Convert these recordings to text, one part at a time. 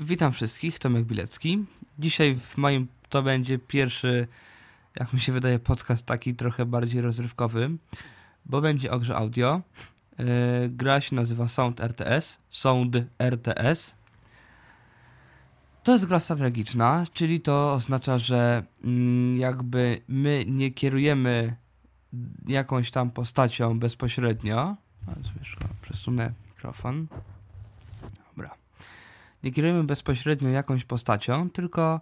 Witam wszystkich, Tomek Bilecki. Dzisiaj w moim to będzie pierwszy, jak mi się wydaje, podcast taki trochę bardziej rozrywkowy, bo będzie o grze audio. Yy, gra się nazywa Sound RTS. Sound RTS. To jest gra strategiczna, czyli to oznacza, że mm, jakby my nie kierujemy jakąś tam postacią bezpośrednio. Przesunę mikrofon. Nie kierujemy bezpośrednio jakąś postacią, tylko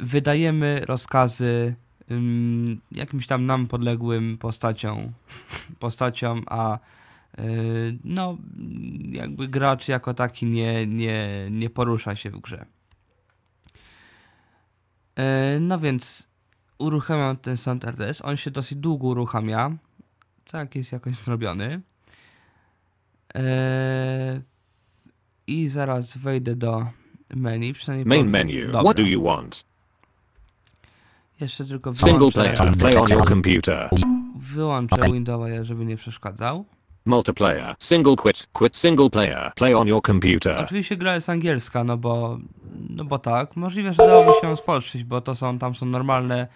wydajemy rozkazy um, jakimś tam nam podległym postaciom, postaciom, a yy, no jakby gracz jako taki nie, nie, nie porusza się w grze. Yy, no więc uruchamiam ten sound RTS. On się dosyć długo uruchamia. Tak, jest jakoś zrobiony. Eee, I zaraz wejdę do menu. Przynajmniej Main powiem- menu. Dobra. What do you want? Jeszcze tylko Single wyłączę, player. Play on your computer. wyłączę Windowsa, żeby nie przeszkadzał. Multiplayer. Single quit. Quit single player. Play on your computer. Oczywiście gra jest angielska, no bo, no bo tak. Możliwe, że dałoby się ją spolszyć, bo to są, tam są normalne,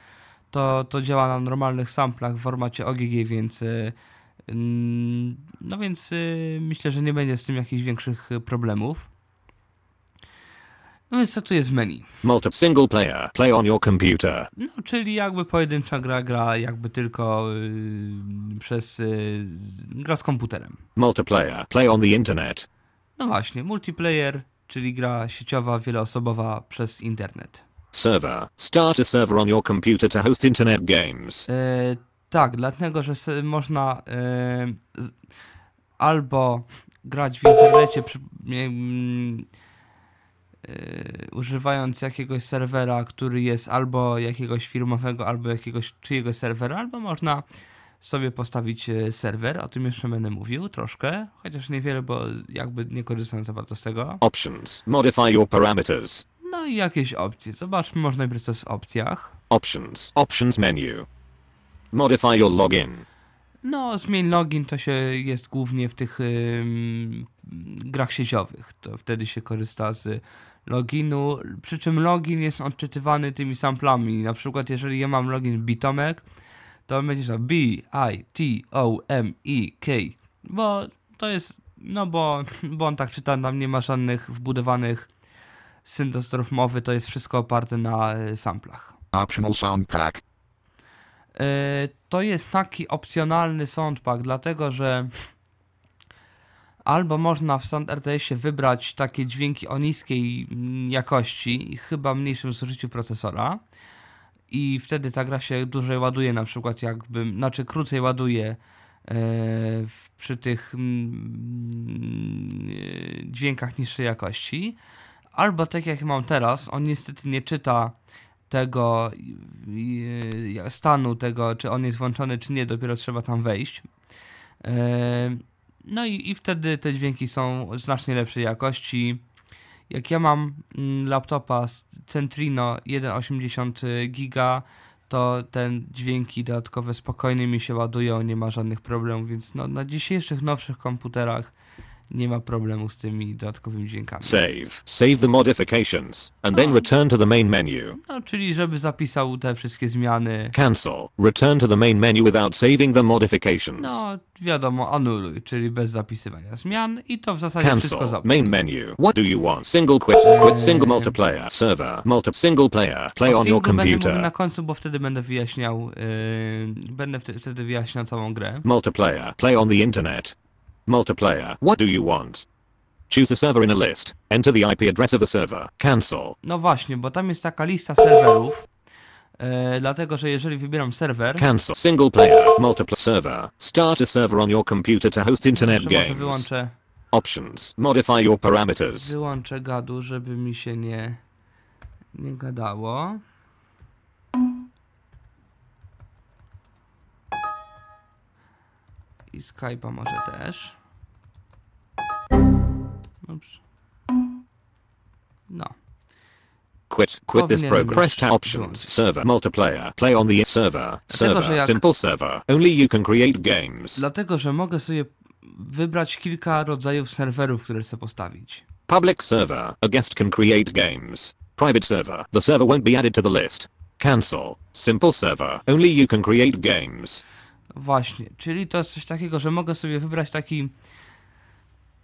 to, to działa na normalnych samplach w formacie OGG, więc y, no więc y, myślę, że nie będzie z tym jakichś większych y, problemów. No więc co tu jest w menu? Multi single player. Play on your computer. No, czyli jakby pojedyncza gra, gra jakby tylko y, przez, y, gra z komputerem. Multiplayer. Play on the internet. No właśnie, multiplayer, czyli gra sieciowa, wieloosobowa przez internet. Server. Start a server on your computer to host internet games. E, tak, dlatego, że można z, albo grać w internecie przy, mm, e, używając jakiegoś serwera, który jest albo jakiegoś firmowego, albo jakiegoś czyjegoś serwera, albo można sobie postawić e, serwer, o tym jeszcze będę mówił troszkę, chociaż niewiele, bo jakby nie korzystam za bardzo z tego. Options. Modify your parameters. No i jakieś opcje. Zobaczmy, można wybrać to w opcjach. Options. Options menu. Modify your login. No, zmień login to się jest głównie w tych ym, grach sieciowych. To wtedy się korzysta z loginu, przy czym login jest odczytywany tymi samplami. Na przykład, jeżeli ja mam login Bitomek, to będzie to B, I, T, O, M, I, K. Bo to jest, no bo, bo on tak czyta, tam nie ma żadnych wbudowanych syntezatorów mowy, to jest wszystko oparte na y, samplach. Optional sound pack. E, to jest taki opcjonalny soundpack, dlatego że albo można w Sound RTS-ie wybrać takie dźwięki o niskiej mm, jakości i chyba mniejszym zużyciu procesora i wtedy ta gra się dłużej ładuje, na przykład jakby, znaczy krócej ładuje w, przy tych e, dźwiękach niższej jakości. Albo tak jak mam teraz, on niestety nie czyta tego stanu tego, czy on jest włączony, czy nie, dopiero trzeba tam wejść. E, No i, i wtedy te dźwięki są znacznie lepszej jakości. Jak ja mam mm, laptopa z Centrino 1,80 giga, to ten dźwięki dodatkowe spokojnie mi się ładują, nie ma żadnych problemów, więc no, na dzisiejszych nowszych komputerach nie ma problemu z tymi dodatkowymi dźwiękami. Save. Save the modifications. And then Oh. return to the main menu. No, czyli żeby zapisał te wszystkie zmiany. Cancel. Return to the main menu without saving the modifications. No, wiadomo, anuluj, czyli bez zapisywania zmian i to w zasadzie wszystko Cancel. zapisz. Main menu. What do you want? Single quit. Quit single multiplayer. Server. Multi single player. Play on your singlu będę computer. na końcu, bo wtedy będę wyjaśniał, yy, będę wtedy wyjaśniał całą grę. Multiplayer. Play on the internet. Multiplayer. What do you want? Choose a server in a list. Enter the IP address of the server. Cancel. No właśnie, bo tam jest taka lista serwerów, yy, dlatego, że jeżeli wybieram serwer, Cancel. Single player. Multiplayer server. Start a serwer on your computer to host internet może games. wyłączę, Options. Modify your parameters. wyłączę gadu, żeby mi się nie, nie gadało. I Skype'a może też. No. Quit. Quit this program. Press tab options. Server. Multiplayer. Play on the server. Dlatego, Server. jak- Simple server. Only you can create games. Dlatego, że mogę sobie wybrać kilka rodzajów serwerów, które chcę postawić. Public server. A guest can create games. Private server. The server won't be added to the list. Cancel. Simple server. Only you can create games. Właśnie, czyli to jest coś takiego, że mogę sobie wybrać taki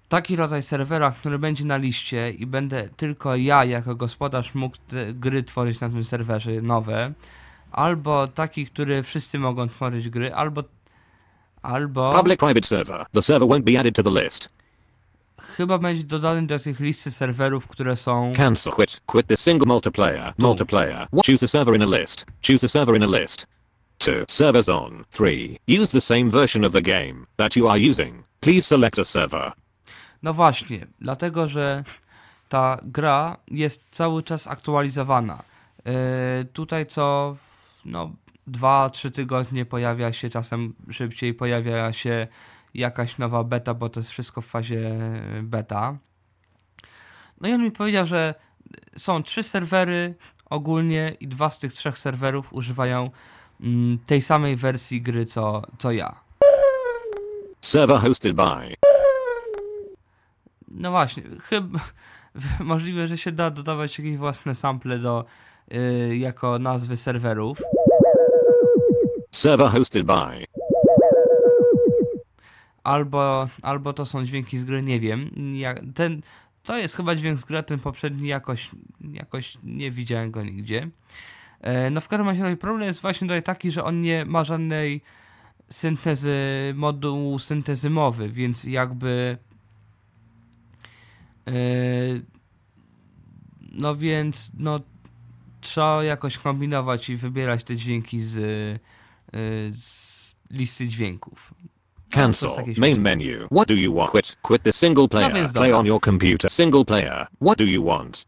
taki rodzaj serwera, który będzie na liście i będę tylko ja jako gospodarz mógł te gry tworzyć na tym serwerze nowe, albo taki, który wszyscy mogą tworzyć gry, albo albo Public private server. The server won't be added to the list. chyba będzie dodany do tych listy serwerów, które są Cancel. Quit. Quit the single multiplayer. Multiplayer. Choose a server in a list. Choose a server in a list. 2. Servers on. 3. Use the same version of the game that you are using. Please select a server. No właśnie, dlatego że ta gra jest cały czas aktualizowana. Yy, tutaj co no 2-3 tygodnie pojawia się, czasem szybciej pojawia się jakaś nowa beta, bo to jest wszystko w fazie beta. No i on mi powiedział, że są trzy serwery ogólnie i dwa z tych trzech serwerów używają tej samej wersji gry co, co ja. Server hosted by. No właśnie, chyba możliwe, że się da dodawać jakieś własne sample do y, jako nazwy serwerów. Server hosted by. Albo, albo to są dźwięki z gry, nie wiem. Ja, ten, to jest chyba dźwięk z gry, ten poprzedni jakoś, jakoś nie widziałem go nigdzie. E, no w każdym razie problem jest właśnie tutaj taki, że on nie ma żadnej syntezy, modułu syntezy mowy, więc jakby e, no więc no trzeba jakoś kombinować i wybierać te dźwięki z, e, z listy dźwięków. No, Cancel. Main menu. What do you want? Quit. Quit the single player. więc Play on your computer. Single player. What do you want?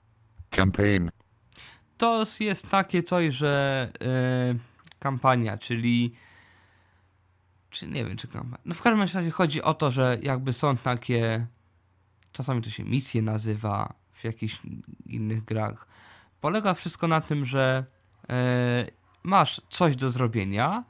Campaign. To jest takie coś, że e, kampania, czyli czy nie wiem, czy kampania. No w każdym razie chodzi o to, że jakby są takie czasami to się misje nazywa w jakichś innych grach. Polega wszystko na tym, że e, masz coś do zrobienia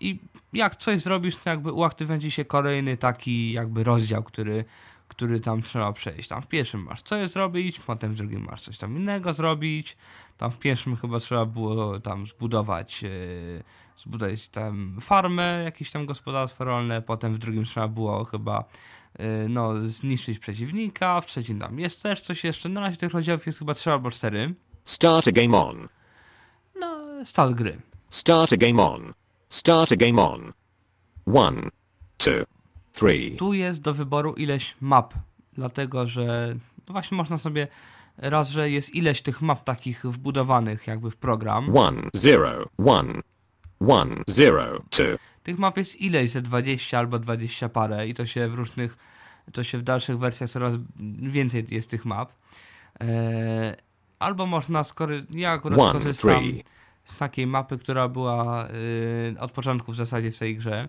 i jak coś zrobisz, to jakby uaktywnia się kolejny taki jakby rozdział, który, który tam trzeba przejść. Tam w pierwszym masz coś zrobić, potem w drugim masz coś tam innego zrobić. Tam w pierwszym chyba trzeba było tam zbudować, e, zbudować tam farmę, jakieś tam gospodarstwo rolne, potem w drugim trzeba było chyba e, no, zniszczyć przeciwnika, w trzecim tam jest też coś jeszcze. Na razie tych rozdziałów jest chyba trzy albo cztery. Start a game on. No, start gry. Start a game on. Start a game on. One, two. Tu jest do wyboru ileś map, dlatego że no właśnie można sobie raz, że jest ileś tych map takich wbudowanych jakby w program. One, zero, one, one, zero, two. Tych map jest ileś, ze 20 albo 20 parę i to się w różnych, to się w dalszych wersjach coraz więcej jest tych map. Eee, albo można, skory... ja akurat One, skorzystam three. z takiej mapy, która była y, od początku w zasadzie w tej grze.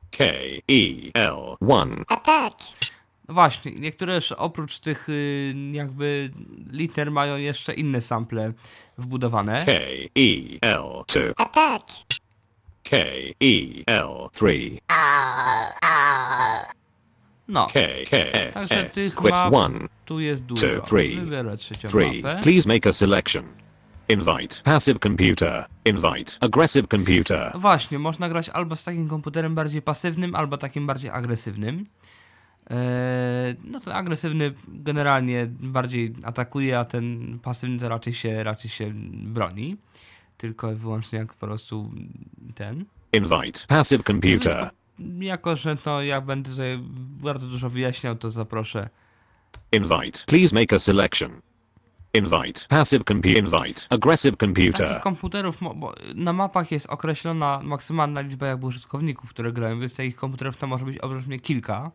three, J, S, four, J, S, five, J, S, six, J, S, seven, C, E, one, C, E, two, C, E, three, C, E, four, C, E, five, M, one, M, two, K, E, L, one. No Właśnie, niektóre oprócz tych y, jakby liter mają jeszcze inne sample wbudowane. K E L two. K E L three. No, K K S Także tych map one, tu jest dużo. two, three, Wybiorę trzecią three. mapę. Please make a selection. Invite passive computer. Invite aggressive computer. No Właśnie, można grać albo z takim komputerem bardziej pasywnym, albo takim bardziej agresywnym. Eee, no ten agresywny generalnie bardziej atakuje, a ten pasywny to raczej się, raczej się broni. Tylko i wyłącznie jak po prostu ten. Invite passive computer. Jako, że to ja będę tutaj bardzo dużo wyjaśniał, to zaproszę. Invite. Please make a selection. Invite passive computer. Invite aggressive computer. Takich komputerów, bo na mapach jest określona maksymalna liczba jakby użytkowników, które grają, więc takich komputerów to może być obecnie kilka.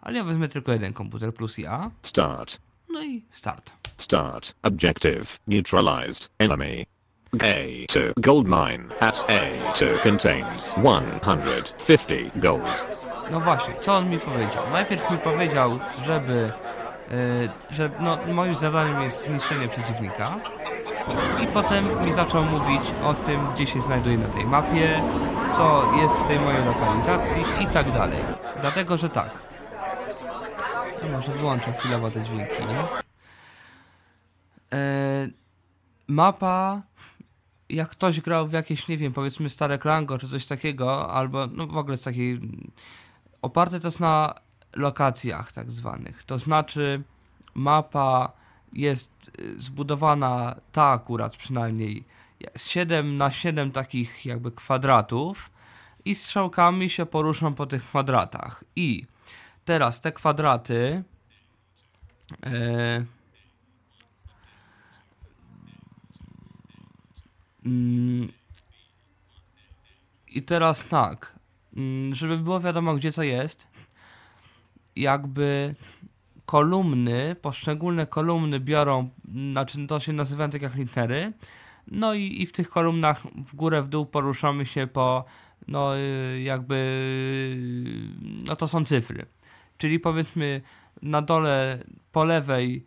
Ale ja wezmę tylko jeden komputer plus ja. Start. No i start. Start. Objective. Neutralized. Enemy. A2 gold mine at A2 contains 150 gold. No właśnie, co on mi powiedział? Najpierw mi powiedział, żeby, że no, moim zadaniem jest zniszczenie przeciwnika i potem mi zaczął mówić o tym, gdzie się znajduje na tej mapie, co jest w tej mojej lokalizacji i tak dalej. Dlatego, że tak. No może wyłączę chwilowo te dźwięki, nie? E, mapa jak ktoś grał w jakieś, nie wiem, powiedzmy stare Klango czy coś takiego, albo no w ogóle z takiej oparte to jest na lokacjach tak zwanych. To znaczy mapa jest y, zbudowana ta akurat przynajmniej 7 na 7 takich jakby kwadratów i strzałkami się poruszą po tych kwadratach. I teraz te kwadraty mm, i teraz tak, mm, żeby było wiadomo gdzie co jest, jakby kolumny, poszczególne kolumny biorą, znaczy to się nazywa tak jak litery, no i, i w tych kolumnach w górę, w dół poruszamy się po, no y, jakby, no to są cyfry. Czyli powiedzmy na dole po lewej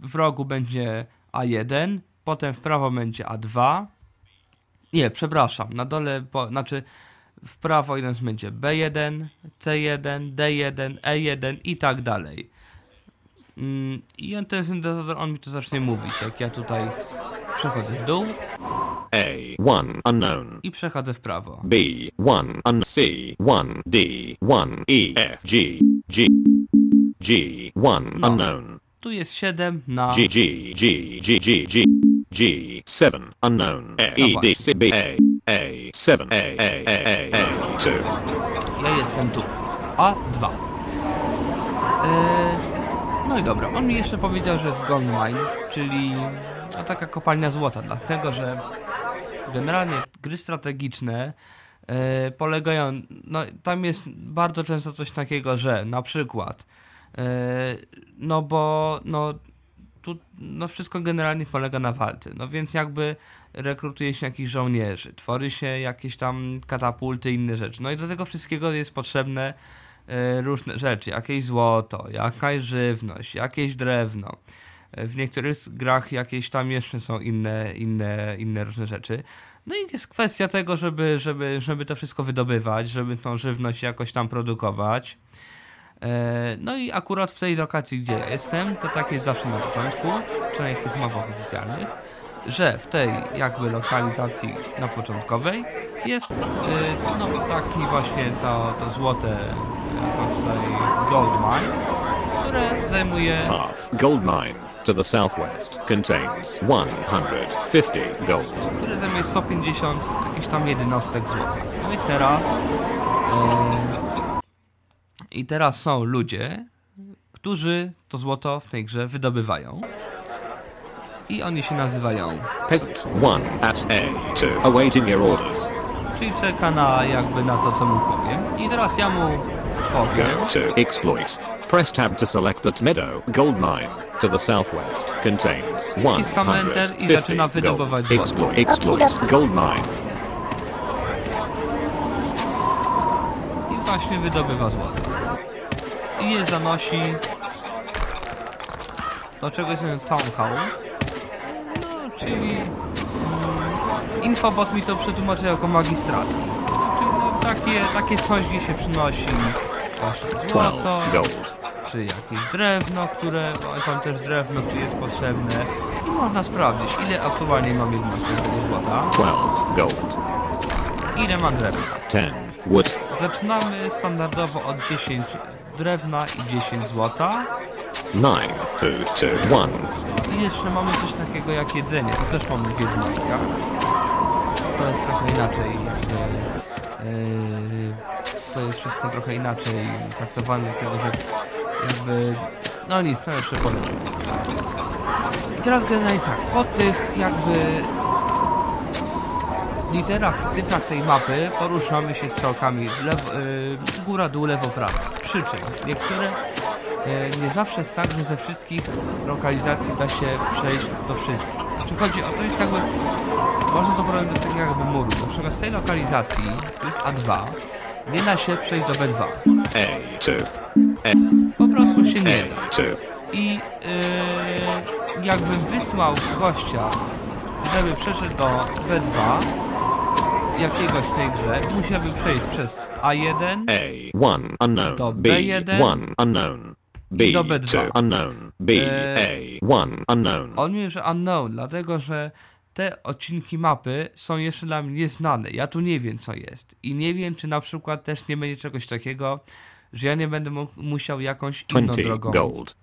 w rogu będzie A1, potem w prawo będzie A2. Nie, przepraszam, na dole, po, znaczy w prawo jeden będzie B1, C1, D1, E1 i tak dalej. Mm, I on ten syntezator, on mi to zacznie mówić, jak ja tutaj przechodzę w dół A1 unknown. i przechodzę w prawo. B1 un C1 D1 E F G G G1 No. unknown. Tu jest 7 na... G G G G G G G7 unknown. E E D C B A A7 A A A A A2 Ja jestem tu. A2. Eee, no i dobra, on mi jeszcze powiedział, że jest gold mine, czyli no, taka kopalnia złota, dlatego że generalnie gry strategiczne e, polegają, no tam jest bardzo często coś takiego, że na przykład e, no bo no tu no wszystko generalnie polega na walce, no więc jakby rekrutuje się jakichś żołnierzy, tworzy się jakieś tam katapulty, inne rzeczy, no i do tego wszystkiego jest potrzebne e, różne rzeczy, jakieś złoto, jakaś żywność, jakieś drewno. E, W niektórych grach jakieś tam jeszcze są inne, inne, inne różne rzeczy. No i jest kwestia tego, żeby, żeby, żeby to wszystko wydobywać, żeby tą żywność jakoś tam produkować. E, No i akurat w tej lokacji, gdzie ja jestem, to tak jest zawsze na początku, przynajmniej w tych mapach oficjalnych, że w tej jakby lokalizacji na początkowej jest y, no taki właśnie to, to złote to tutaj gold mine, które zajmuje gold mine to the southwest contains 150 gold. które zajmuje 150 jakichś tam jednostek złota. No i teraz e, i teraz są ludzie, którzy to złoto w tej grze wydobywają. I oni się nazywają, Peasant 1 at A2 awaiting your orders. czyli czeka na jakby na to, co mu powiem. I teraz ja mu powiem, Go to exploit. Press tab to select that meadow gold mine to the southwest contains Wciskam Enter i 150 zaczyna wydobywać gold. złoto. Exploit, exploit gold mine. i właśnie wydobywa złoto. I je zanosi do czegoś Hall. No, czyli mm, Infobot mi to przetłumaczył jako magistracki. Czyli no, takie, takie coś, gdzie się przynosi właśnie 12 złoto, czy jakieś drewno, które, tam też drewno, czy jest potrzebne. I można sprawdzić, ile aktualnie mam jednostek tego złota, 12 gold. ile mam drewna. 10 wood. Zaczynamy standardowo od 10 drewna i 10 złota. 9 food to 1. I jeszcze mamy coś takiego jak jedzenie. To też mamy w jednostkach. To jest trochę inaczej. Yy, to jest wszystko trochę inaczej traktowane, dlatego że jakby... No nic, to jeszcze powiem. I teraz generalnie tak, po tych jakby literach, cyfrach tej mapy poruszamy się strzałkami w lewo, yy, góra, dół, lewo, prawo. Przy czym niektóre e, nie zawsze jest tak, że ze wszystkich lokalizacji da się przejść do wszystkich. Czy chodzi o to, jest jakby, można to porównać do takiego jakby muru. Na przykład z tej lokalizacji, to jest A2, nie da się przejść do B2. A2, Po prostu się nie da. A2, I yy, jakbym wysłał gościa, żeby przeszedł do B2 jakiegoś w tej grze, musiałby przejść przez A1, A1 unknown, Do B1 B1 unknown, i do B2 B2. unknown, E, B1 unknown. On mówi, że unknown, dlatego że te odcinki mapy są jeszcze dla mnie nieznane. Ja tu nie wiem, co jest. I nie wiem, czy na przykład też nie będzie czegoś takiego, że ja nie będę mógł, musiał jakąś inną 20 drogą gold.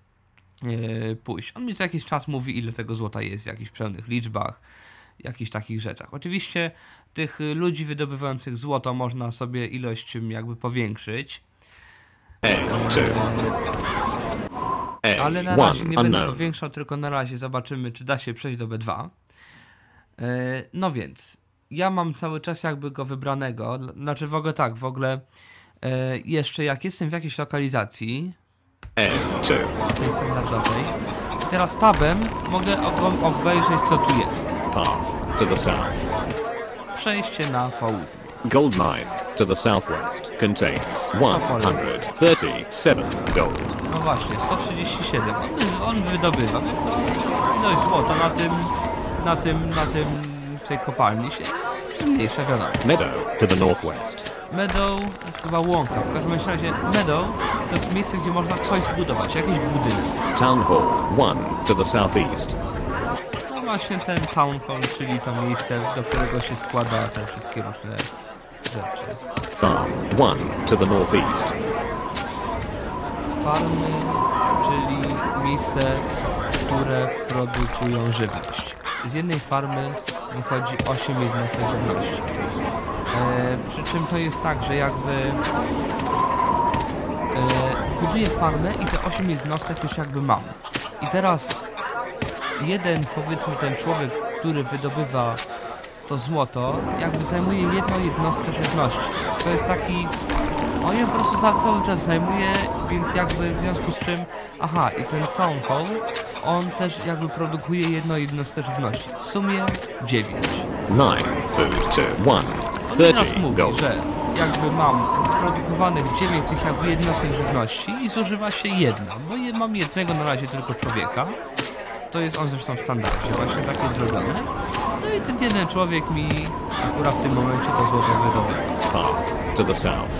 e, pójść. On mi co jakiś czas mówi, ile tego złota jest w jakichś pełnych liczbach, jakichś takich rzeczach. Oczywiście tych ludzi wydobywających złoto można sobie ilość m, jakby powiększyć, A2, E, ale na razie nie A1 będę powiększał, tylko na razie zobaczymy, czy da się przejść do B2. E, No więc, ja mam cały czas jakby go wybranego, znaczy w ogóle tak, w ogóle e, jeszcze jak jestem w jakiejś lokalizacji, A2, tej standardowej, teraz tabem mogę ob- obejrzeć co tu jest. path to south. Przejście na południe. Gold mine to the southwest contains 137 gold. No właśnie, 137. On, wy- on wydobywa, więc to ilość złota na tym, na tym, na tym, w tej kopalni się zmniejsza, wiadomo. Meadow to the northwest. Meadow to jest chyba łąka. W każdym razie Meadow to jest miejsce, gdzie można coś zbudować, jakiś budynek. Town hall 1 to the southeast. Właśnie ten town hall, czyli to miejsce, do którego się składa te wszystkie różne rzeczy. Farm 1 to the northeast. Farmy, czyli miejsce, które produkują żywność. Z jednej farmy wychodzi 8 jednostek żywności. E, przy czym to jest tak, że jakby e, buduję farmę i te 8 jednostek już jakby mam. I teraz jeden, powiedzmy ten człowiek, który wydobywa to złoto, jakby zajmuje jedną jednostkę żywności. To jest taki... On ją po prostu za, cały czas zajmuje, więc jakby w związku z czym... Aha, i ten Town Hall, on też jakby produkuje jedną jednostkę żywności. W sumie 9. 9 food to 1 On mi raz 30 mówi, że jakby mam produkowanych 9 tych jakby jednostek żywności i zużywa się jedna, bo je, mam jednego na razie tylko człowieka. To jest on zresztą w standardzie, właśnie tak jest zrobione. No i ten jeden człowiek mi akurat w tym momencie to złoto wydobywa. Path to the south.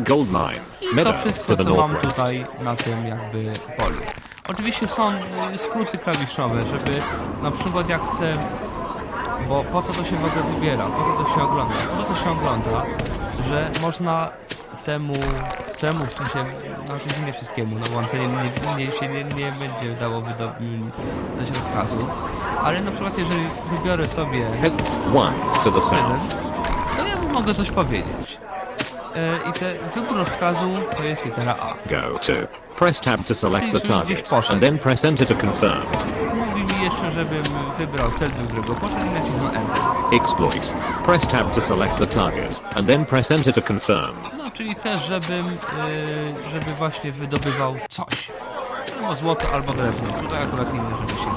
Gold mine. I to wszystko, co mam tutaj na tym jakby polu. Oczywiście są y, skróty klawiszowe, żeby na przykład jak chcę, bo po co to się w ogóle wybiera, po co to się ogląda? Po to się ogląda, że można temu, czemu w sensie, no oczywiście nie wszystkiemu, no łączenie nie, nie, się nie, nie będzie dało wydo- mm, dać rozkazu, ale na przykład jeżeli wybiorę sobie Peasant 1 to the south. prezent, to ja mu mogę coś powiedzieć. E, I te wybór rozkazu to jest litera A. Go to. Press tab to select the target and then press enter to confirm. Jeszcze, żebym wybrał cel, do którego poszedł i nacisnął Enter. Exploit. Press tab to select the target and then press enter to confirm. No, czyli też, żebym, yy, żeby właśnie wydobywał coś. Albo złoto, albo drewno. Tutaj akurat nie wiem, żeby się...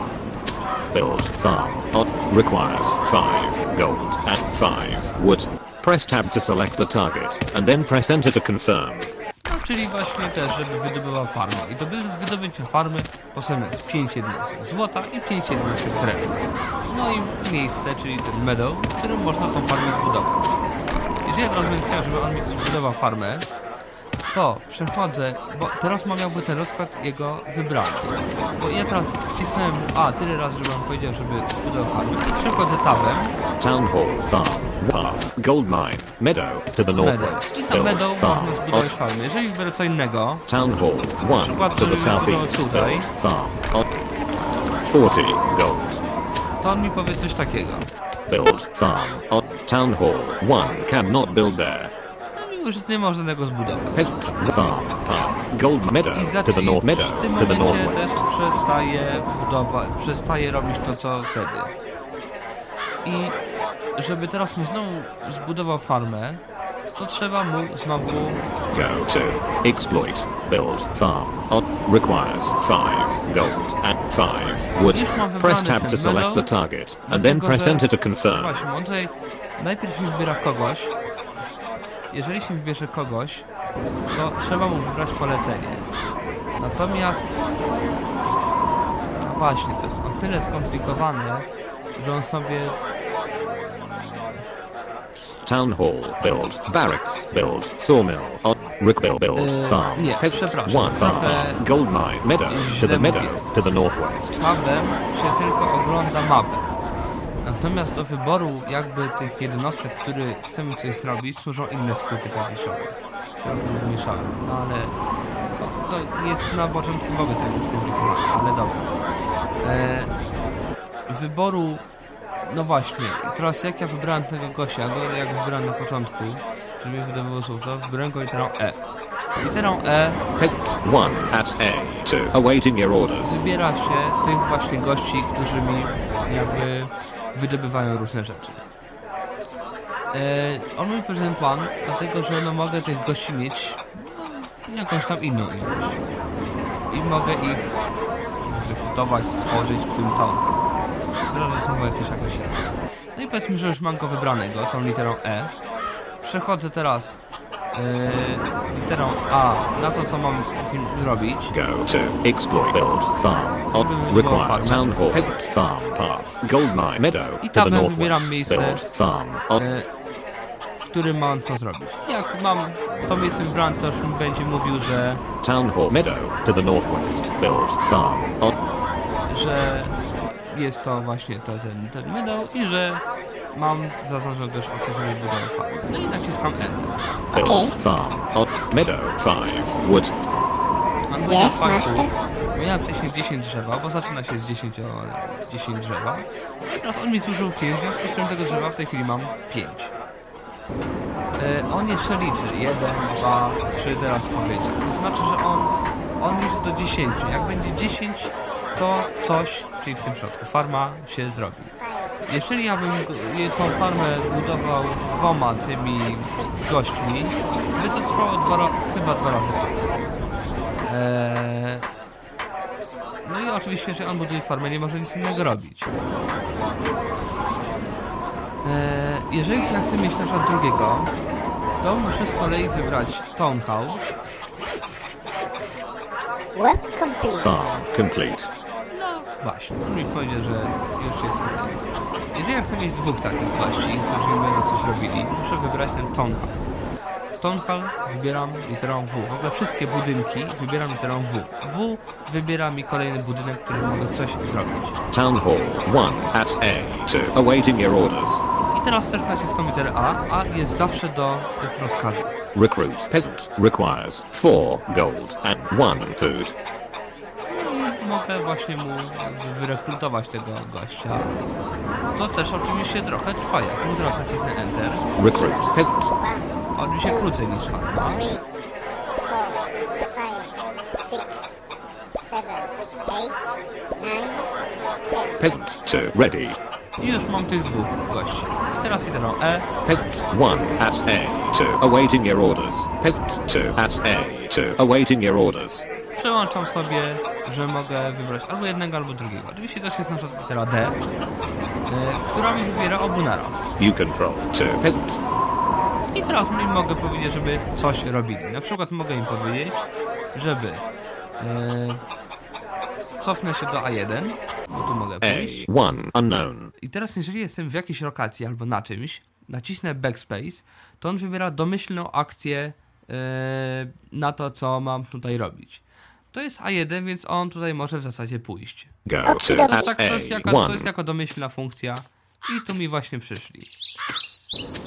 Build farm requires 5 gold and 5 wood. Press tab to select the target and then press enter to confirm. No, czyli właśnie też, żeby wydobywał farmę. I do wy- wydobycia farmy potrzebne jest 5 jednostek złota i 5 jednostek drewna. No i miejsce, czyli ten meadow, w którym można tą farmę zbudować. Jeżeli teraz będę chciał, żeby on mi zbudował farmę, to przechodzę, bo teraz mam jakby ten rozkład jego wybrany. Bo ja teraz wcisnąłem A tyle razy, żeby on powiedział, żeby zbudował farmę. Przechodzę tabem, Town hall farm path gold mine meadow to the northwest. I na meadow farm można zbudować on farmę. Jeżeli wybiorę co innego, town hall 1 przykład, to the southeast. tutaj. Farm on 40 gold. to on mi powie coś takiego. Build farm town hall 1 cannot build there. Że nie można tego zbudować. I, za, to w tym momencie też przestaje budować, przestaje robić to, co wtedy. I żeby teraz mu znowu zbudował farmę, to trzeba mu znowu Go to exploit build farm on requires 5 gold and 5 wood. Już Press tab to select the target and then press enter to confirm. Właśnie, on tutaj najpierw wybiera kogoś. Jeżeli się wybierze kogoś, to trzeba mu wybrać polecenie. Natomiast no właśnie, to jest o tyle skomplikowane, że on sobie Town hall build, barracks build, sawmill, brick build, build, Yy, farm, nie, peasant, przepraszam, one farm, gold mine, meadow, to the meadow, to the northwest. tabem się tylko ogląda mapę. Natomiast do wyboru jakby tych jednostek, które chcemy coś zrobić, służą inne skróty klawiszowe. Wymieszałem, no ale to jest na początku w ogóle tego skomplikowane, ale dobra. E, wyboru, no właśnie, teraz jak ja wybrałem tego gościa, go jak wybrałem na początku, żeby wydawało złoto, wybrałem go literą E. Literą E at A, awaiting your orders. wybiera się tych właśnie gości, którzy mi jakby wydobywają różne rzeczy. E, on mówi prezydent One, dlatego że no mogę tych gości mieć no, jakąś tam inną ilość. I mogę ich zrekrutować, stworzyć w tym townhall. Zresztą mogę też jakoś. No i powiedzmy, że już mam go wybranego, tą literą E. Przechodzę teraz e, literą A. Na to, co mam nim zrobić. Go to exploit build farm. On require hall peasant farm path. Gold mine meadow I tabem wybieram miejsce, farm. e, w którym mam to zrobić. Jak mam to miejsce wybrane, to już mi będzie mówił, że, town hall meadow to the northwest build farm. On że jest to właśnie to, ten, ten meadow i że mam zaznaczone też o to, żeby budował farmę. No i naciskam Enter. build farm on meadow five wood Mam Yes, master. Miałem wcześniej 10 drzewa, bo zaczyna się z 10, o, 10 drzewa. Teraz on mi zużył 5, w związku z czym tego drzewa w tej chwili mam 5. E, on jeszcze liczy. 1, 2, 3 teraz powiedział. To znaczy, że on, on liczy do 10. Jak będzie 10, to coś, czyli w tym przypadku farma się zrobi. Jeżeli ja bym tą farmę budował dwoma tymi gośćmi, by to trwało dwa, chyba dwa razy krócej. Eee, no i oczywiście, że on buduje farmę, nie może nic innego robić. Eee, jeżeli ja chcę mieć na przykład drugiego, to muszę z kolei wybrać Town Hall. Work complete. farm complete No właśnie, on mi powiedział, że już jest ok. Jeżeli ja chcę mieć dwóch takich gości, którzy mi będą coś robili, muszę wybrać ten Town Hall. Town Hall wybieram literą W. W ogóle wszystkie budynki wybieram literą W. W wybiera mi kolejny budynek, który mogę coś zrobić. town hall one at A two awaiting your orders I teraz też naciskam literę A, a jest zawsze do tych rozkazów. recruit peasant requires four gold and one food I mogę właśnie mu wyrekrutować tego gościa. To też oczywiście trochę trwa. Jak mu teraz nacisnę Enter, mi się krócej niż farma. Two ready I już mam tych dwóch gości. I teraz literą E, Peasant 1 at A, 2 awaiting your orders. Peasant 2 at A, 2 awaiting your orders. Przełączam sobie, że mogę wybrać albo jednego, albo drugiego. Oczywiście też jest na przykład litera D, y, która mi wybiera obu naraz. You control 2 peasant. I teraz mi mogę powiedzieć, żeby coś robili. Na przykład mogę im powiedzieć, żeby e, cofnę się do A1, bo tu mogę pójść. A1 unknown. I teraz jeżeli jestem w jakiejś lokacji albo na czymś, nacisnę backspace, to on wybiera domyślną akcję e, na to, co mam tutaj robić. To jest A1, więc on tutaj może w zasadzie pójść. Go to at Tak, to jest, jaka, to jest A1. jako domyślna funkcja i tu mi właśnie przyszli.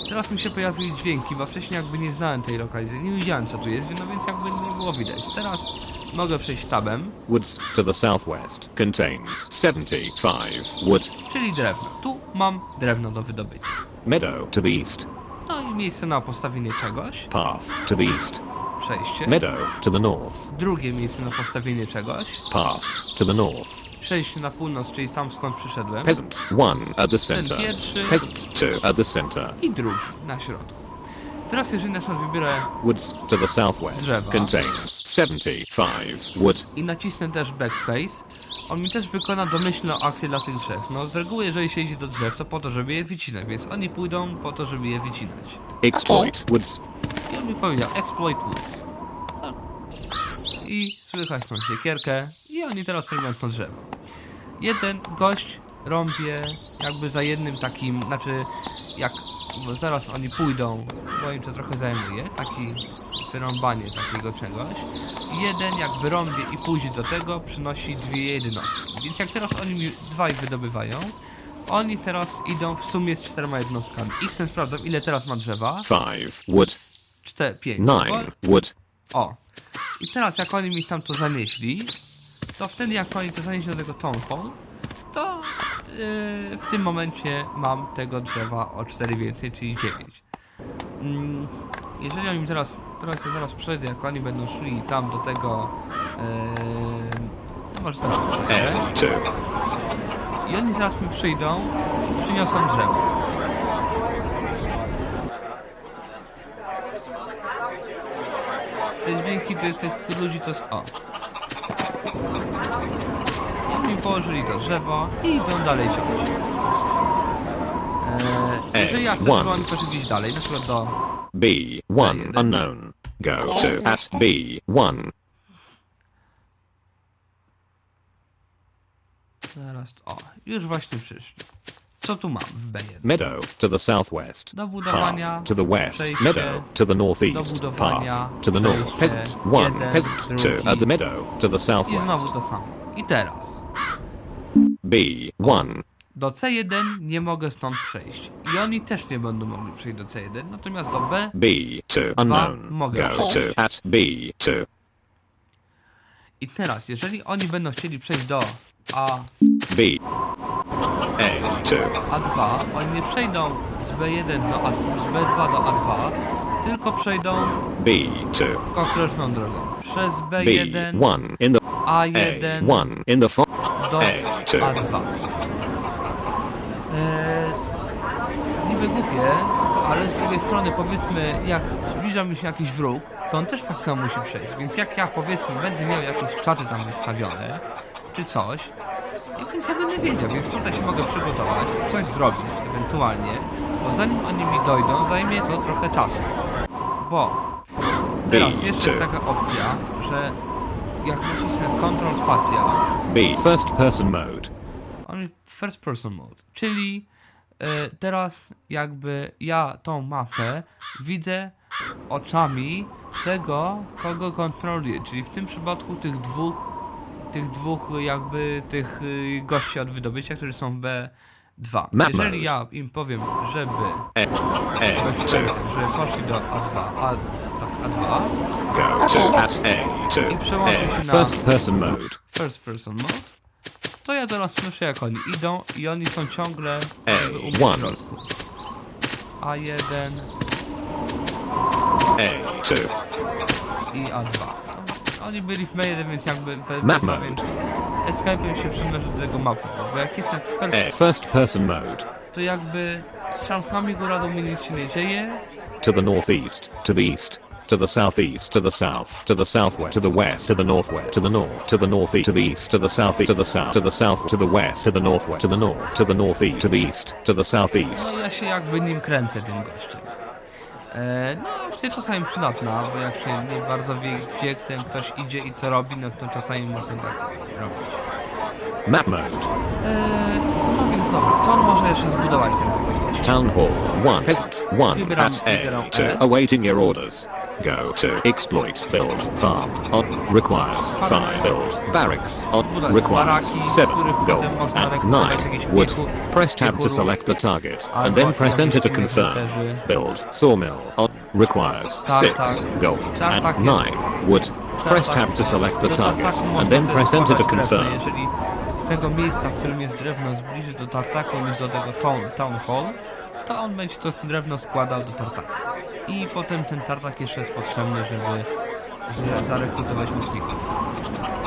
Teraz mi się pojawiły dźwięki, bo wcześniej jakby nie znałem tej lokalizacji, nie wiedziałem co tu jest, no więc jakby nie było widać. Teraz mogę przejść tabem, Woods to the southwest contains 75 wood. czyli drewno. Tu mam drewno do wydobycia. Meadow to the east. No i miejsce na postawienie czegoś, Path to the east. Przejście. Meadow to the north. Drugie miejsce na postawienie czegoś, Path to the north. przejście na północ, czyli tam skąd przyszedłem. Peasant 1 at the center. pierwszy. Peasant 2 at the center. i drugi na środku. Teraz jeżeli na przykład wybiorę Woods to the southwest Drzewa. contains 75 wood. i nacisnę też backspace, on mi też wykona domyślną akcję dla tych drzew. No z reguły jeżeli się idzie do drzew, to po to, żeby je wycinać, więc oni pójdą po to, żeby je wycinać. Exploit woods. I on mi powiedział, exploit woods. No. I słychać tą siekierkę i oni teraz robią to drzewo. Jeden gość rąbie jakby za jednym takim, znaczy jak bo zaraz oni pójdą, bo im to trochę zajmuje, taki wyrąbanie takiego czegoś. Jeden jak wyrąbie i pójdzie do tego, przynosi dwie jednostki. Więc jak teraz oni mi dwaj wydobywają, oni teraz idą w sumie z czterema jednostkami. Ich ten sprawdzą, ile teraz ma drzewa. 5 wood. 4, 5. 9 wood. O. I teraz jak oni mi tam to zanieśli, to wtedy jak oni to zanieśli do tego tomfą, to yy, w tym momencie mam tego drzewa o 4 więcej, czyli 9. Mm, jeżeli oni mi teraz, teraz ja zaraz przejdę, jak oni będą szli tam do tego, yy, no może teraz przejdę. A2. I oni zaraz mi przyjdą i przyniosą drzewo. Te dźwięki tych, tych ludzi to jest... O. I mi położyli to drzewo i idą dalej ciąć. Eee, jeżeli ja chcę, żeby oni poszli gdzieś dalej, na przykład do... B1 unknown. Go to at B1. Zaraz... O, już właśnie przyszli. Co tu mam w B1? Meadow to the southwest. Do budowania, Path to the west. przejście, Meadow to the do northeast. budowania, Path to the north. przejście, Peasant 1. jeden, Peasant 2 at the meadow to the I southwest. znowu to samo. I teraz. B1. Do C1 nie mogę stąd przejść. I oni też nie będą mogli przejść do C1, natomiast do B B2 unknown. mogę Go przejść. to at B2. i teraz, jeżeli oni będą chcieli przejść do A, B. A2. A2, oni nie przejdą z B1 do A, z B2 do A2, tylko przejdą B2. konkretną drogą. Przez B1, B1 in the A1 A1 in the do A2. A2. Eee, niby głupie, ale z drugiej strony powiedzmy, jak zbliża mi się jakiś wróg, to on też tak samo musi przejść. Więc jak ja powiedzmy będę miał jakieś czaty tam wystawione, czy coś, i więc ja będę wiedział, więc tutaj się mogę przygotować, coś zrobić ewentualnie, bo zanim oni mi dojdą, zajmie to trochę czasu. Bo teraz jeszcze jest taka opcja, że jak nacisnę Ctrl Spacja, B. First person mode. on first person mode, czyli teraz jakby ja tą mapę widzę oczami tego, kogo kontroluję, czyli w tym przypadku tych dwóch, tych dwóch jakby tych y, gości od wydobycia, którzy są w B2. Map Jeżeli ja im powiem, żeby, A2. żeby poszli do A2, a tak A2, Go to at A2. I przełączę się na- First person mode. Person to ja teraz słyszę jak oni idą i oni są ciągle jakby u mnie w A1. środku. A1 A2. i A2. Oni byli w B1, więc jakby Map B2, mode. Escape'em się przenoszę do tego mapu, bo jak jestem w A. Persji, First person mode. to jakby z szankami góra do mnie nic się nie dzieje, To the northeast. To the east. To the southeast. To the south. To the southwest. To the west. To the northwest. To the north. To the northeast. To the east. To the southeast. To the south. To the south. To the west. To the northwest. To the north. To the northeast. To the east. To the southeast. no ja się jakby nim kręcę tym gościem. E, no, opcja czasami przydatna, bo jak się nie bardzo wie, gdzie ten ktoś idzie i co robi, no to czasami można tak robić. Map mode. Eee, no więc dobra, co on może jeszcze zbudować ten taki gość? Town hall. One. Peasant. One. At literę A. E. Awaiting your orders. Go to exploit. Build. Farm. On. Requires. Five. Build. Barracks. On. Requires. Seven. których Gold. potem można And nine. Wood. Press tab to select the target. And then press enter to confirm. Build. Sawmill. On. Requires. Six. Gold. And nine. Wood. Press tab to select the target. And then press enter to confirm. Z tego miejsca, w którym jest drewno, zbliży do tartaku niż do tego town, town hall, to on będzie to drewno składał do tartaku. I potem ten tartak jeszcze jest potrzebny, żeby zarekrutować łuczników.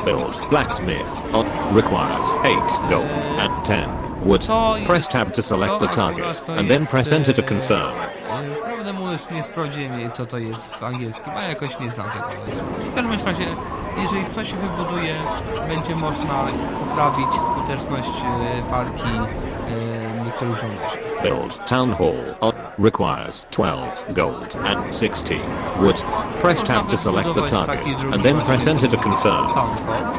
Build. Blacksmith. On. Requires. Eight. Gold. And ten. Wood. To Press tab to select the target and then press enter to e, confirm. Prawdę mówiąc, nie sprawdziłem co to jest w angielskim, a jakoś nie znam tego. W każdym razie, jeżeli coś się wybuduje, będzie można poprawić skuteczność e, walki e, niektórych żołnierzy. Build town hall on requires 12 gold and 16 wood. Press tab to select the target and then press enter to confirm.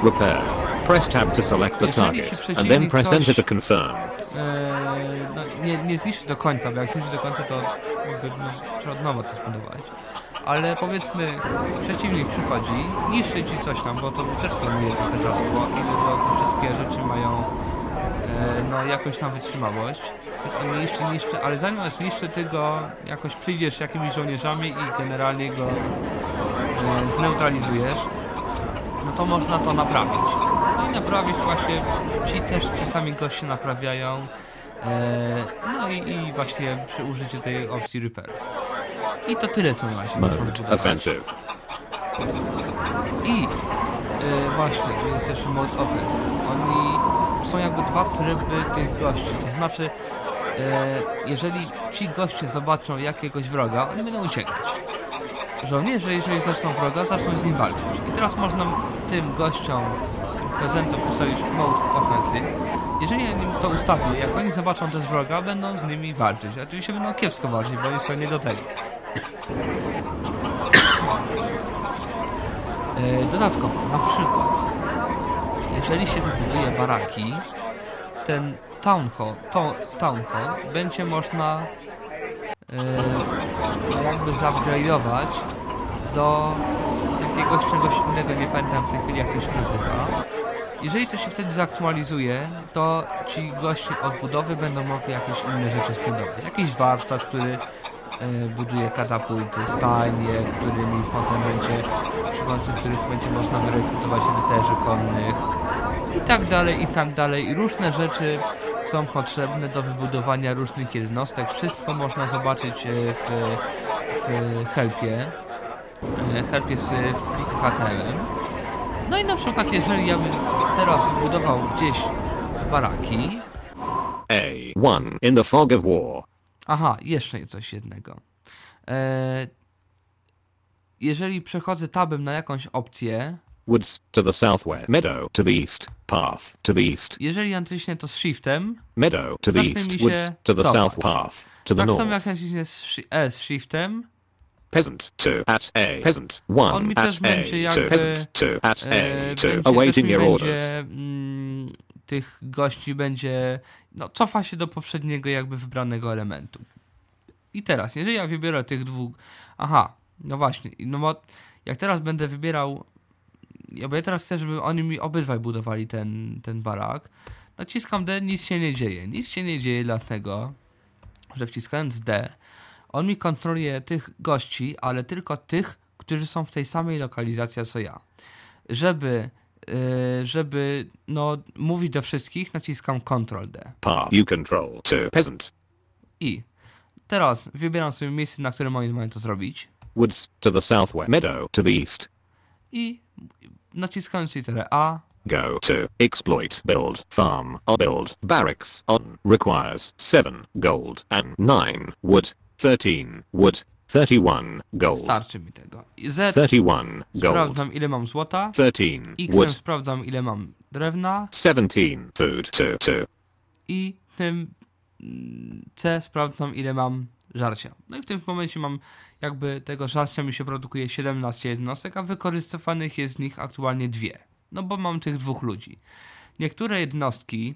Repair. Press tab to select the target and then press enter to confirm. Eee, no, nie, nie zniszczy do końca, bo jak zniszczy do końca, to trzeba od nowa to zbudować. Ale powiedzmy, przeciwnik przychodzi, niszczy ci coś tam, bo to też zajmuje trochę czasu, bo to, te wszystkie rzeczy mają e, no, jakąś tam wytrzymałość. Więc niszczy, niszczy, ale zanim on zniszczy, ty go jakoś przyjdziesz jakimiś żołnierzami i generalnie go e, zneutralizujesz no to można to naprawić. No i naprawić właśnie ci też czasami goście naprawiają. E, no i, i właśnie przy użyciu tej opcji repair. I to tyle co razie można offensive. I e, właśnie, tu jest jeszcze mode offensive. Oni są jakby dwa tryby tych gości. To znaczy, e, jeżeli ci goście zobaczą jakiegoś wroga, oni będą uciekać. Żołnierze, jeżeli zaczną wroga, zaczną z nim walczyć. I teraz można tym gościom prezentem ustawić mode offensive. Jeżeli im to ustawię, jak oni zobaczą też wroga, będą z nimi walczyć. Oczywiście będą kiepsko walczyć, bo oni są nie do tego. E, Dodatkowo, na przykład, jeżeli się wybuduje baraki, ten town hall, to, town hall będzie można no jakby zupgrade'ować do jakiegoś czegoś innego, nie pamiętam w tej chwili jak to się nazywa. Jeżeli to się wtedy zaktualizuje, to ci goście od budowy będą mogli jakieś inne rzeczy zbudować. Jakiś warsztat, który e, buduje katapulty, stajnie, którymi potem będzie, przy pomocy których będzie można wyrekrutować rycerzy konnych i tak dalej, i tak dalej. I różne rzeczy są potrzebne do wybudowania różnych jednostek. Wszystko można zobaczyć e, w, w helpie. E, Help jest e, w pliku HTML. No i na przykład, jeżeli ja bym teraz wybudował gdzieś baraki. A1 in the fog of war. Aha, jeszcze coś jednego. Jeżeli przechodzę tabem na jakąś opcję, Woods to the southwest. Meadow to the east. Path to the east. jeżeli naciśnę to z shiftem, Meadow to the east. Woods to the south path. To the tak north. samo jak naciśnę z E z shiftem, Peasant to at A. Peasant one On mi też będzie jakby, peasant to at e, A. będzie, To też awaiting your orders. mm, tych gości będzie, no cofa się do poprzedniego jakby wybranego elementu. I teraz, jeżeli ja wybiorę tych dwóch, aha, no właśnie, no bo jak teraz będę wybierał, ja bo ja teraz chcę, żeby oni mi obydwaj budowali ten, ten barak, naciskam D, nic się nie dzieje. Nic się nie dzieje dlatego, że wciskając D, on mi kontroluje tych gości, ale tylko tych, którzy są w tej samej lokalizacji co ja. Żeby, yy, żeby no, mówić do wszystkich, naciskam Ctrl D. Path you control to peasant. I teraz wybieram sobie miejsce, na którym oni mają to zrobić. Woods to the southwest. Meadow to the east. I naciskając literę A, Go to exploit build farm or build barracks on requires 7 gold and 9 wood 13 wood 31 gold. Starczy mi tego. Z. 31 gold. Sprawdzam ile mam złota, 13 X wood. sprawdzam ile mam drewna. 17 food to to i tym mm, C sprawdzam ile mam żarcia. No i w tym momencie mam jakby tego żarcia mi się produkuje 17 jednostek, a wykorzystywanych jest z nich aktualnie dwie. No bo mam tych dwóch ludzi. Niektóre jednostki,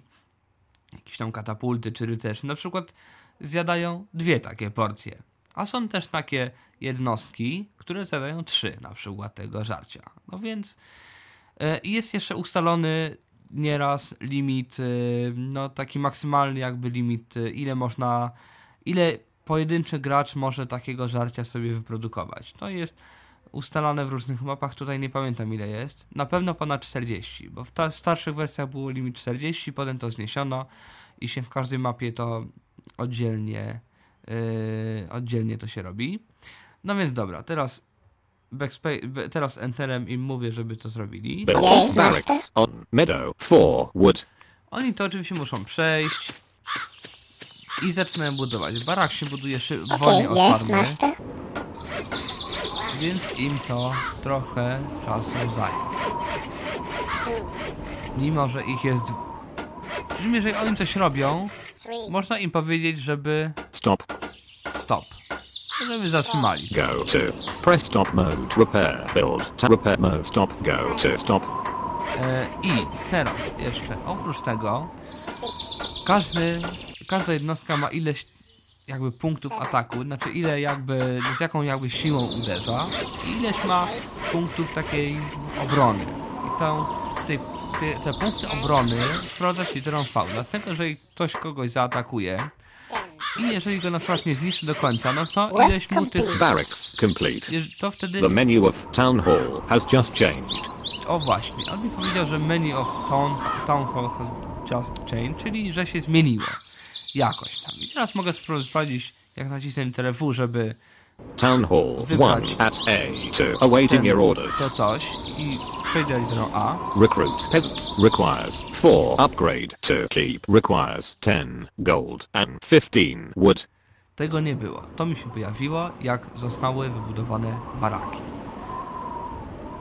jakieś tam katapulty czy rycerzy, na przykład zjadają dwie takie porcje. A są też takie jednostki, które zjadają trzy na przykład tego żarcia. No więc e, jest jeszcze ustalony nieraz limit, y, no taki maksymalny jakby limit, y, ile można, ile pojedynczy gracz może takiego żarcia sobie wyprodukować. To jest ustalane w różnych mapach, tutaj nie pamiętam ile jest. Na pewno ponad 40, bo w ta, starszych wersjach było limit 40, potem to zniesiono i się w każdej mapie to oddzielnie, yy, oddzielnie to się robi. No więc dobra, teraz backspace, teraz enterem im mówię, żeby to zrobili. build Yes, barracks master. on meadow 4 wood Oni to oczywiście muszą przejść i zaczynają budować. Barak się buduje szy- wolniej Okay, farmy, master. więc im to trochę czasu zajmie. Mimo, że ich jest dwóch. Czym jeżeli oni coś robią, Three. można im powiedzieć, żeby Stop. stop. Żeby zatrzymali. Go to. Press stop mode. Repair. Build. Ta repair mode. Stop. Go to. Stop. E, I teraz jeszcze, oprócz tego, każdy, każda jednostka ma ileś jakby punktów ataku, znaczy ile jakby, z jaką jakby siłą uderza i ileś ma punktów takiej obrony. I tą, te, te, te punkty obrony sprawdza się literą V, dlatego że jeżeli ktoś kogoś zaatakuje i jeżeli go na przykład nie zniszczy do końca, no to ileś mu tych... Barracks complete. jeż- To wtedy... The menu of Town Hall has just changed. O właśnie, on mi powiedział, że menu of town, town hall has just changed, czyli że się zmieniło. Jakoś tam. I teraz mogę sprawdzić, jak nacisnę W, żeby Town Hall Wybrać 1 at A. 2. Awaiting your orders. to coś i przejdę literą A. Recruit peasant requires 4 upgrade to keep requires 10 gold and 15 wood. Tego nie było. To mi się pojawiło, jak zostały wybudowane baraki.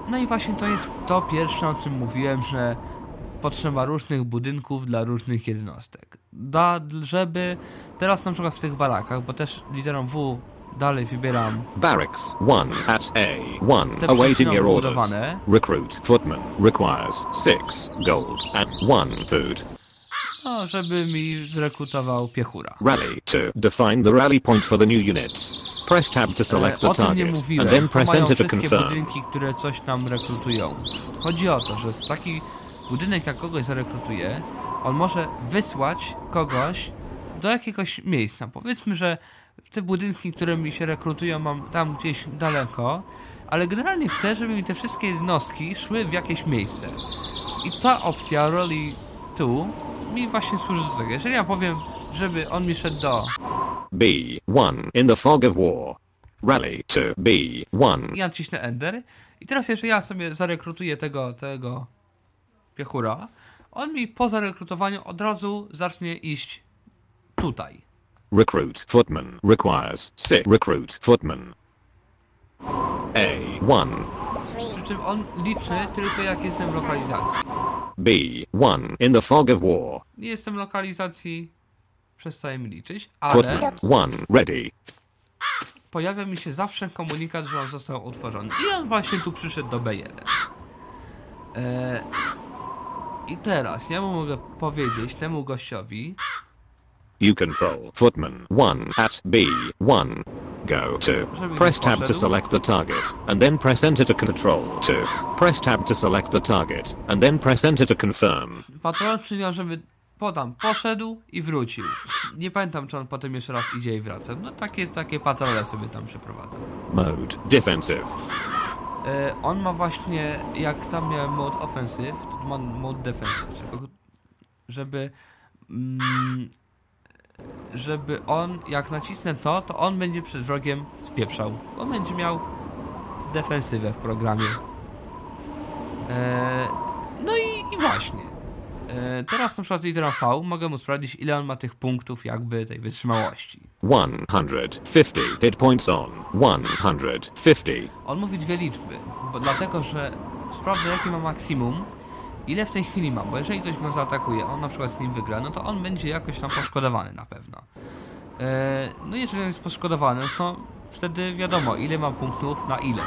No i właśnie to jest to pierwsze, o czym mówiłem, że potrzeba różnych budynków dla różnych jednostek. Da, żeby teraz na przykład w tych barakach, bo też literą W dalej wybieram Barracks 1 at A. 1 te awaiting przed chwilą your orders. Recruit footman requires 6 gold and 1 food. no, żeby mi zrekrutował piechura. Rally to define the rally point for the new units. Press tab to select E, the target and then press enter to confirm. budynki, które coś nam rekrutują. Chodzi o to, że taki budynek jak kogoś zarekrutuje, on może wysłać kogoś do jakiegoś miejsca. Powiedzmy, że te budynki, które mi się rekrutują, mam tam gdzieś daleko, ale generalnie chcę, żeby mi te wszystkie jednostki szły w jakieś miejsce. I ta opcja Rally 2 mi właśnie służy do tego. Jeżeli ja powiem, żeby on mi szedł do B1 in the fog of war. Rally to B1. i ja naciśnę Enter. I teraz jeżeli ja sobie zarekrutuję tego, tego piechura, on mi po zarekrutowaniu od razu zacznie iść tutaj. Recruit footman requires 6 recruit footman. A1 Three. Przy czym on liczy tylko jak jestem w lokalizacji. B1 in the fog of war. Nie jestem w lokalizacji, przestaje mi liczyć, ale Footman 1 ready. pojawia mi się zawsze komunikat, że on został utworzony. I on właśnie tu przyszedł do B1. Eee, I teraz ja mu mogę powiedzieć temu gościowi, You control footman 1 at B1. Go to press tab to select the target and then press enter to control to press tab to select the target and then press enter to confirm. Patrol przyjął, żeby potem poszedł i wrócił. Nie pamiętam, czy on potem jeszcze raz idzie i wraca. No takie, takie patrole sobie tam przeprowadza. Mode defensive. E, on ma właśnie, jak tam miałem mode offensive, to ma mode defensive, żeby mm, żeby on, jak nacisnę to, to on będzie przed wrogiem spieprzał. On będzie miał defensywę w programie. E, no i, i właśnie. E, teraz na przykład literą V mogę mu sprawdzić, ile on ma tych punktów jakby tej wytrzymałości. 150 hit points on 150. On mówi dwie liczby, bo dlatego, że sprawdza jakie ma maksimum, ile w tej chwili ma, bo jeżeli ktoś go zaatakuje, on na przykład z nim wygra, no to on będzie jakoś tam poszkodowany na pewno. E, no jeżeli on jest poszkodowany, to wtedy wiadomo, ile ma punktów na ile.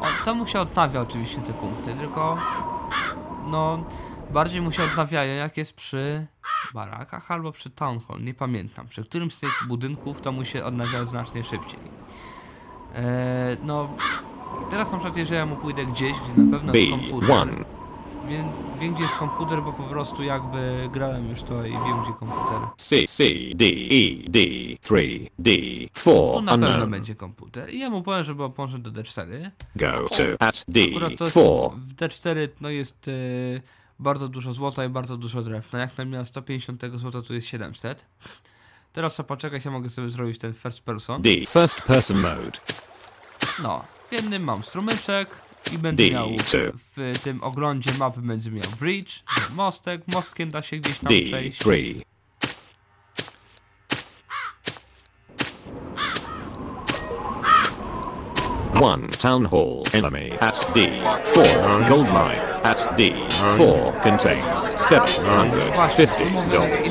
On, to mu się odnawia oczywiście te punkty, tylko no bardziej mu się odnawiają jak jest przy barakach albo przy town hall, nie pamiętam. Przy którym z tych budynków to mu się odnawiają znacznie szybciej. E, no teraz na przykład jeżeli ja mu pójdę gdzieś, gdzie na pewno jest komputer, B1 wiem, wiem gdzie jest komputer, bo po prostu jakby grałem już to i wiem gdzie komputer. C C D E D 3 D Tu 4 na pewno będzie komputer. I ja mu powiem, żeby on poszedł do D4. Go to at Akurat to jest, D4. w D4 no jest e, bardzo dużo złota i bardzo dużo drewna. Jak tam miałem 150 tego złota, tu jest 700. Teraz trzeba poczekać, ja mogę sobie zrobić ten first person. First person mode. No, w jednym mam strumyczek, i będę D, miał two. w tym oglądzie mapy będzie miał bridge, mostek, mostkiem da się gdzieś tam przejść. D3. One town hall enemy at D. Four gold mine at D. Four contains seven hundred Właśnie, fifty tu mówione jest gold.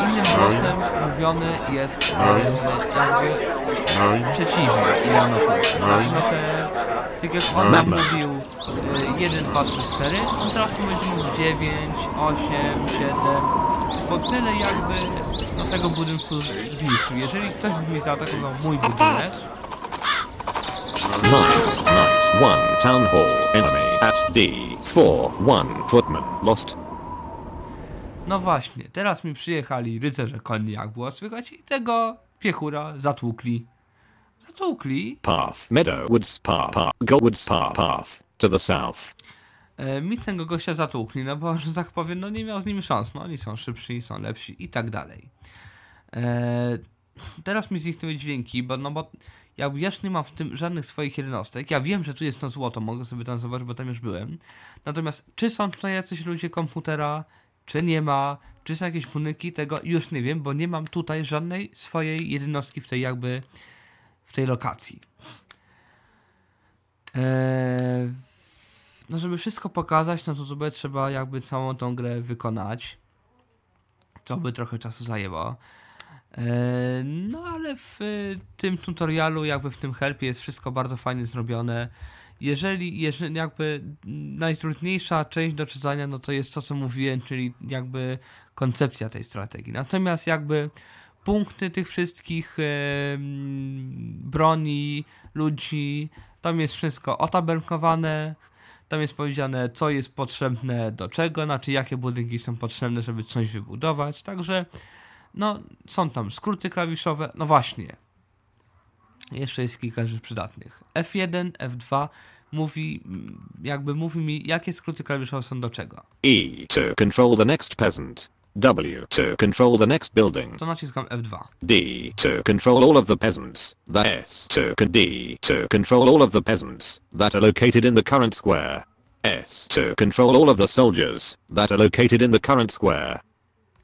innym głosem. Mówiony jest e, jakby przeciwnie Ilanowi. Znaczy te, tak jak on Mama. mówił e, 1, 2, 3, 4, on teraz będzie mówił 9, 8, 7, bo tyle jakby do tego budynku zniszczył. Jeżeli ktoś by mi zaatakował mój budynek, Nine night one town hall enemy at D. Four one footman lost. no właśnie, teraz mi przyjechali rycerze konni, jak było słychać, i tego piechura zatłukli. Zatłukli Path meadow woods path path goldwoods path path to the south. e, mi tego gościa zatłukli, no bo, że tak powiem, no nie miał z nimi szans, no oni są szybsi, są lepsi i tak dalej. E, teraz mi zniknęły dźwięki, bo no bo ja już nie mam w tym żadnych swoich jednostek, ja wiem, że tu jest to złoto, mogę sobie tam zobaczyć, bo tam już byłem, natomiast czy są tutaj jacyś ludzie komputera, czy nie ma, czy są jakieś budynki, tego już nie wiem, bo nie mam tutaj żadnej swojej jednostki w tej jakby, w tej lokacji. Eee, no żeby wszystko pokazać, no to sobie trzeba jakby całą tą grę wykonać. To by trochę czasu zajęło. Eee, no ale w y, tym tutorialu, jakby w tym helpie jest wszystko bardzo fajnie zrobione. Jeżeli, jeżeli jakby najtrudniejsza część do czytania, no to jest to, co mówiłem, czyli jakby koncepcja tej strategii. Natomiast jakby punkty tych wszystkich em, broni, ludzi, tam jest wszystko otabelkowane, tam jest powiedziane, co jest potrzebne do czego, znaczy jakie budynki są potrzebne, żeby coś wybudować. Także, no, są tam skróty klawiszowe. No właśnie. Jeszcze jest kilka rzeczy przydatnych. F1, F2 mówi, mm, jakby mówi mi, jakie skróty klawiszowe są do czego. E to control the next peasant. W to control the next building. To naciskam F2. D to control all of the peasants. The S to D to control all of the peasants that are located in the current square. S to control all of the soldiers that are located in the current square.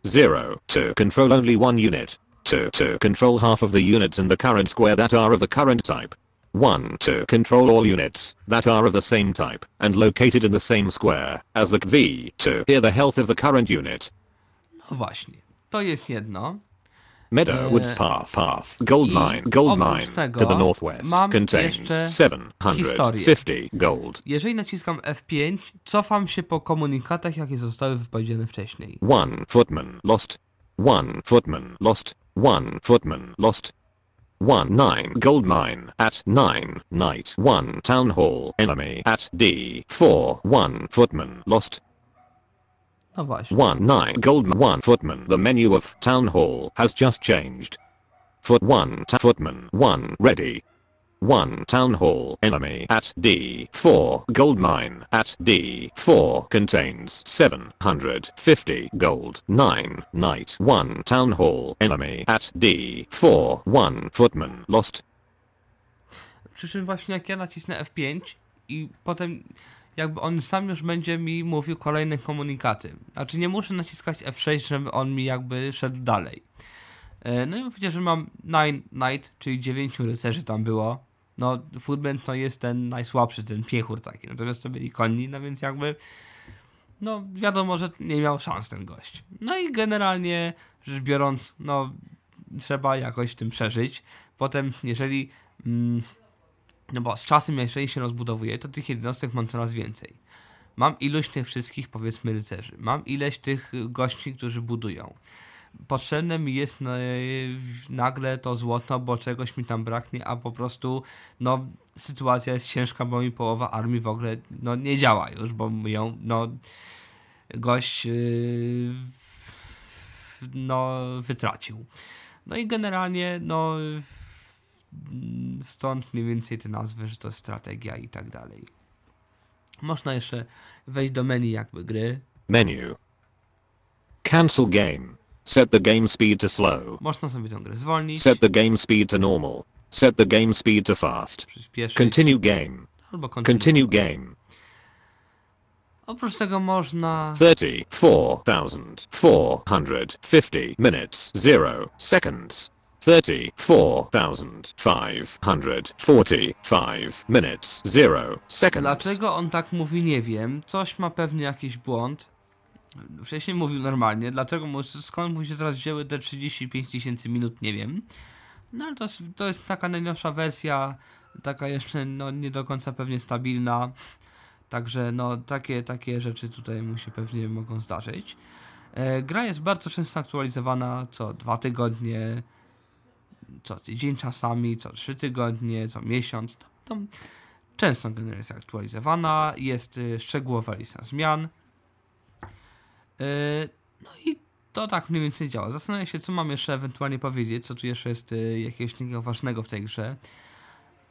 0 to control only one unit. 2 to control half of the units in the current square that are of the current type. 1 to control all units that are of the same type and located in the same square as the V to hear the health of the current unit. No właśnie. To jest jedno. Meadowwoods Eee, path path gold mine gold mine tego to the northwest contains jeszcze 750 gold. Jeżeli naciskam F5, cofam się po komunikatach, jakie zostały wypowiedziane wcześniej. One footman lost. One footman lost. One footman lost. One nine gold mine at nine night. One town hall enemy at D. Four one footman lost. No właśnie. One nine gold m- one footman. The menu of town hall has just changed. Foot one ta- footman one ready. One town hall enemy at D. Four gold mine at D. Four contains seven hundred fifty gold. Nine night one town hall enemy at D. Four one footman lost. Przy czym właśnie jak ja nacisnę F5 i potem jakby on sam już będzie mi mówił kolejne komunikaty. Znaczy nie muszę naciskać F6, żeby on mi jakby szedł dalej. E, No i powiedział, że mam 9 Knight, czyli 9 rycerzy tam było. No, Footman to jest ten najsłabszy, ten piechur taki. Natomiast to byli konni, no więc jakby no wiadomo, że nie miał szans ten gość. No i generalnie rzecz biorąc, no trzeba jakoś tym przeżyć. Potem, jeżeli mm, no bo z czasem, jeżeli się rozbudowuje, to tych jednostek mam coraz więcej. Mam ilość tych wszystkich, powiedzmy, rycerzy. Mam ileś tych y, gości, którzy budują. Potrzebne mi jest nagle to złoto, bo czegoś mi tam braknie, a po prostu no, sytuacja jest ciężka, bo mi połowa armii w ogóle no, nie działa już, bo ją no, gość yy, no, wytracił. No i generalnie no, stąd mniej więcej te nazwy, że to strategia i tak dalej. Można jeszcze wejść do menu jakby gry. Menu. Cancel game. Set the game speed to slow. Można sobie tę grę zwolnić, Set the game speed to normal. Set the game speed to fast. Continue game. albo continue. Continue game. Oprócz tego można 34,450 minutes 0 seconds. 34,545 minutes 0 seconds. Dlaczego on tak mówi, nie wiem. Coś ma pewnie jakiś błąd. Wcześniej mówił normalnie. Dlaczego mu, skąd mu się teraz wzięły te 35 tysięcy minut, nie wiem. No ale to to jest taka najnowsza wersja, taka jeszcze no, nie do końca pewnie stabilna. Także no takie, takie rzeczy tutaj mu się pewnie mogą zdarzyć. E, gra jest bardzo często aktualizowana co dwa tygodnie, co tydzień czasami, co trzy tygodnie, co miesiąc. To, to często generalnie jest aktualizowana, jest y, szczegółowa lista zmian. Y, no i to tak mniej więcej działa. Zastanawiam się, co mam jeszcze ewentualnie powiedzieć, co tu jeszcze jest y, jakiegoś takiego ważnego w tej grze.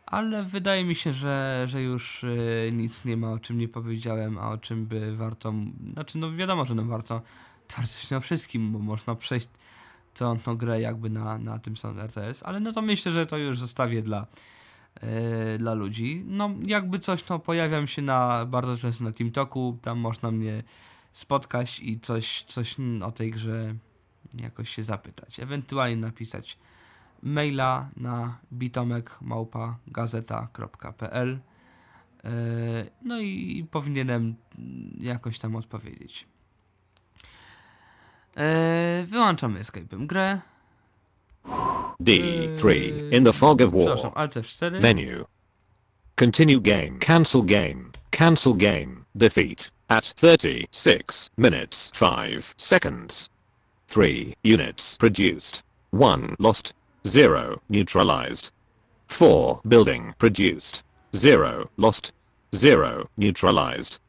Ale wydaje mi się, że, że już nic nie ma, o czym nie powiedziałem, a o czym by warto. Znaczy, no wiadomo, że no warto teoretycznie o wszystkim, bo można przejść całą tą grę jakby na, na tym samym RTS, ale no to myślę, że to już zostawię dla, yy, dla ludzi. No jakby coś, to pojawiam się na bardzo często na TeamTalku, tam można mnie spotkać i coś, coś o tej grze jakoś się zapytać. Ewentualnie napisać maila na bitomek.gazeta.pl yy, no i powinienem jakoś tam odpowiedzieć. Yy, wyłączamy Escape'em grę. D3 in the fog of war. Przepraszam, Alt F4. Menu. Continue game. Cancel game. Cancel game. Defeat. At 36 minutes 5 seconds. 3 units produced. 1 lost. 0 neutralized. 4 building produced. 0 lost. 0 neutralized.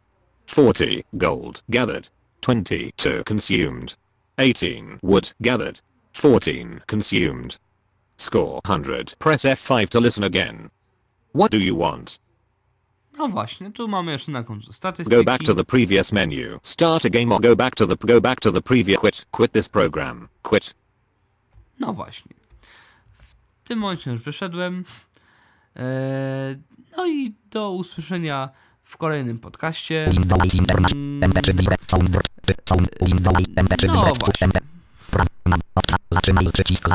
40 gold gathered. 22 consumed. 18 wood gathered. 14 consumed. Score 100. Press F5 to listen again. What do you want? No właśnie, tu mamy jeszcze na końcu statystyki. Go back to the previous menu. Start a game or go back to the go back to the previous quit. Quit this program. Quit. No właśnie. W tym momencie już wyszedłem. Eee, no i do usłyszenia w kolejnym podcaście. Windows Internet, MP3 Direct Sound, Sound, Windows, MP3 No właśnie. Zatrzymaj przycisk,